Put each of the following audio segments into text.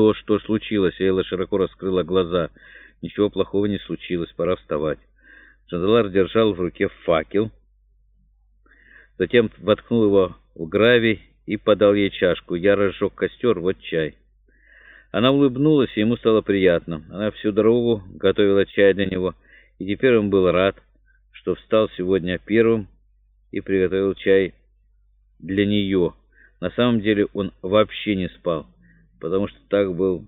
«Что? Что случилось?» Эйла широко раскрыла глаза. «Ничего плохого не случилось. Пора вставать». Джандалар держал в руке факел, затем воткнул его в гравий и подал ей чашку. «Я разжег костер, вот чай». Она улыбнулась, и ему стало приятно. Она всю дорогу готовила чай для него, и теперь он был рад, что встал сегодня первым и приготовил чай для нее. На самом деле он вообще не спал, потому что так был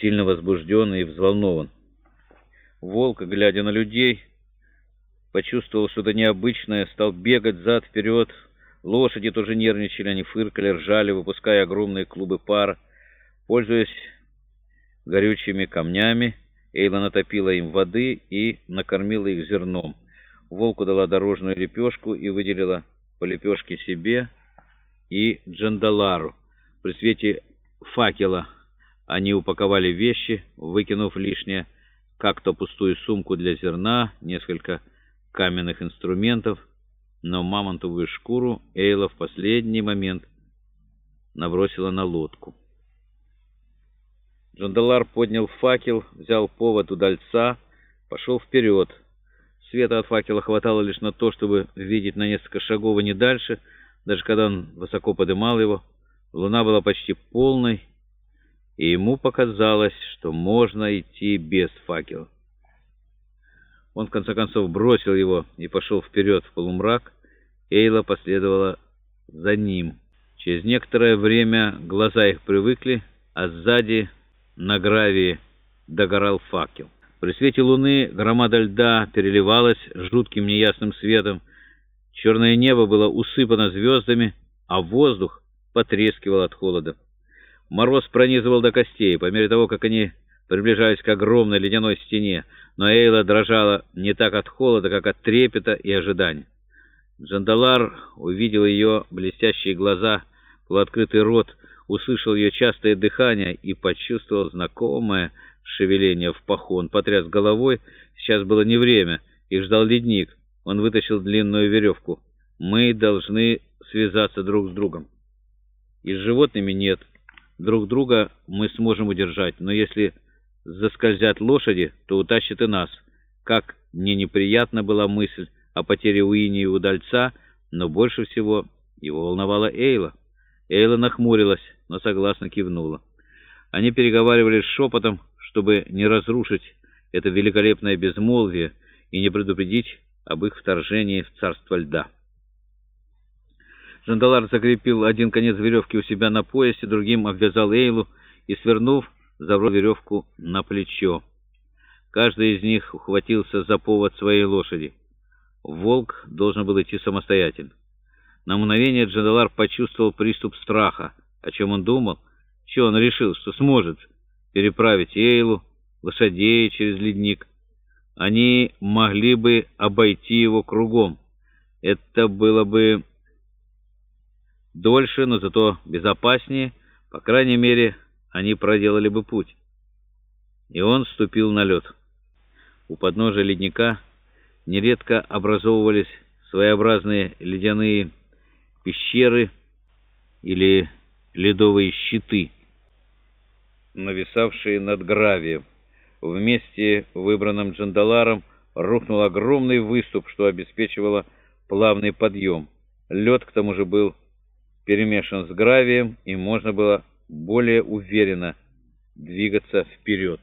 сильно возбужден и взволнован. Волк, глядя на людей, почувствовал что-то необычное, стал бегать зад-вперед. Лошади тоже нервничали, они фыркали, ржали, выпуская огромные клубы пара. Пользуясь горючими камнями, Эйла натопила им воды и накормила их зерном. Волку дала дорожную лепешку и выделила по лепешке себе и Джандалару. При свете факела они упаковали вещи, выкинув лишнее, как-то пустую сумку для зерна, несколько каменных инструментов, но мамонтовую шкуру Эйла в последний момент набросила на лодку. Джандалар поднял факел, взял повод удальца, пошел вперед. Света от факела хватало лишь на то, чтобы видеть на несколько шагов и не дальше, даже когда он высоко подымал его. Луна была почти полной, и ему показалось, что можно идти без факела. Он, в конце концов, бросил его и пошел вперед в полумрак. Эйла последовала за ним. Через некоторое время глаза их привыкли, а сзади на гравии догорал факел. При свете луны громада льда переливалась жутким неясным светом. Черное небо было усыпано звездами, а воздух потрескивал от холода. Мороз пронизывал до костей по мере того, как они приближались к огромной ледяной стене, но Эйла дрожала не так от холода, как от трепета и ожидания. Джандалар увидел ее блестящие глаза, полуоткрытый рот, услышал ее частое дыхание и почувствовал знакомое шевеление в паху. Он потряс головой. Сейчас было не время. Их ждал ледник. Он вытащил длинную веревку. Мы должны связаться друг с другом. И с животными нет. Друг друга мы сможем удержать, но если заскользят лошади, то утащат и нас. Как мне неприятна была мысль о потере Уини и удальца, но больше всего его волновала Эйла. Эйла нахмурилась, но согласно кивнула. Они переговаривались шепотом, чтобы не разрушить это великолепное безмолвие и не предупредить об их вторжении в царство льда. Жандалар закрепил один конец веревки у себя на поясе, другим обвязал Эйлу и, свернув, забрал веревку на плечо. Каждый из них ухватился за повод своей лошади. Волк должен был идти самостоятельно. На мгновение Джандалар почувствовал приступ страха. О чем он думал? Чего он решил, что сможет переправить Эйлу, лошадей через ледник? Они могли бы обойти его кругом. Это было бы дольше, но зато безопаснее. По крайней мере, они проделали бы путь. И он ступил на лед. У подножия ледника нередко образовывались своеобразные ледяные пещеры или ледовые щиты, нависавшие над гравием. В месте, выбранном Джандаларом, рухнул огромный выступ, что обеспечивало плавный подъем. Лед, к тому же, был перемешан с гравием, и можно было более уверенно двигаться вперед.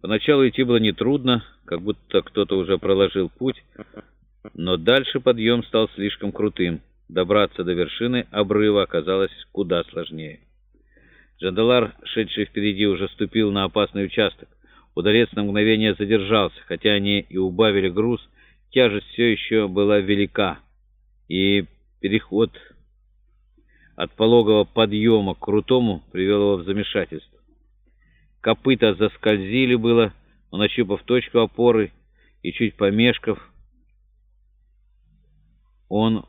Поначалу идти было нетрудно, как будто кто-то уже проложил путь, но дальше подъем стал слишком крутым. Добраться до вершины обрыва оказалось куда сложнее. Джандалар, шедший впереди, уже ступил на опасный участок. Удалец на мгновение задержался, хотя они и убавили груз, тяжесть все еще была велика, и переход от пологого подъема к крутому привел его в замешательство. Копыта заскользили было, но, нащупав точку опоры и чуть помешков, он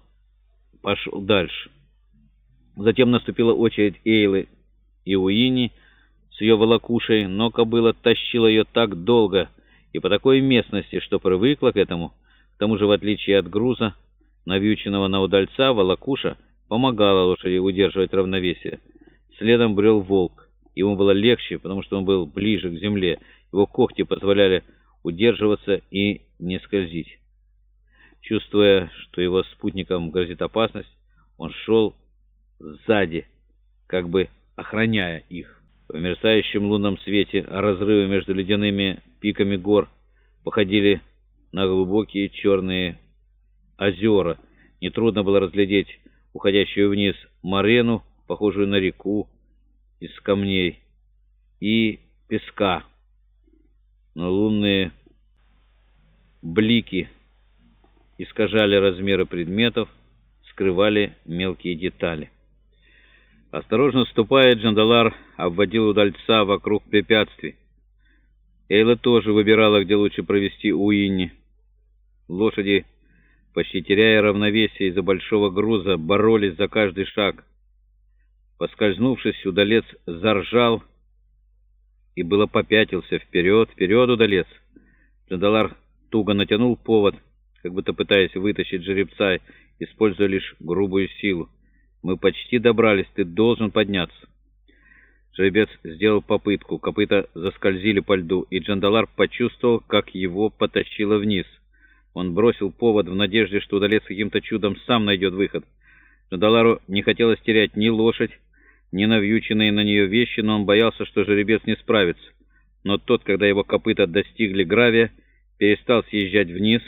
пошел дальше. Затем наступила очередь Эйлы и Уини с ее волокушей, но кобыла тащила ее так долго и по такой местности, что привыкла к этому. К тому же, в отличие от груза, навьюченного на удальца, волокуша помогала лошади удерживать равновесие. Следом брел волк. Ему было легче, потому что он был ближе к земле. Его когти позволяли удерживаться и не скользить. Чувствуя, что его спутникам грозит опасность, он шел сзади, как бы охраняя их. В мерцающем лунном свете разрывы между ледяными пиками гор походили на глубокие черные озера. Нетрудно было разглядеть уходящую вниз морену, похожую на реку из камней и песка. Но лунные блики искажали размеры предметов, скрывали мелкие детали. Осторожно ступая, Джандалар обводил удальца вокруг препятствий. Эйла тоже выбирала, где лучше провести Уинни. Лошади, почти теряя равновесие из-за большого груза, боролись за каждый шаг. Поскользнувшись, удалец заржал и было попятился. Вперед, вперед, удалец! Джандалар туго натянул повод, как будто пытаясь вытащить жеребца, используя лишь грубую силу. «Мы почти добрались, ты должен подняться». Жеребец сделал попытку, копыта заскользили по льду, и Джандалар почувствовал, как его потащило вниз. Он бросил повод в надежде, что удалец каким-то чудом сам найдет выход. Джандалару не хотелось терять ни лошадь, ни навьюченные на нее вещи, но он боялся, что жеребец не справится. Но тот, когда его копыта достигли гравия, перестал съезжать вниз,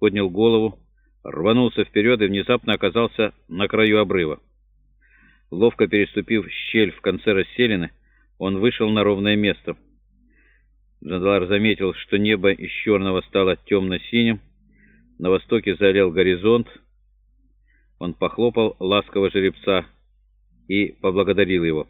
поднял голову, рванулся вперед и внезапно оказался на краю обрыва. Ловко переступив щель в конце расселины, он вышел на ровное место. Джандалар заметил, что небо из черного стало темно-синим, на востоке залил горизонт. Он похлопал ласково жеребца и поблагодарил его.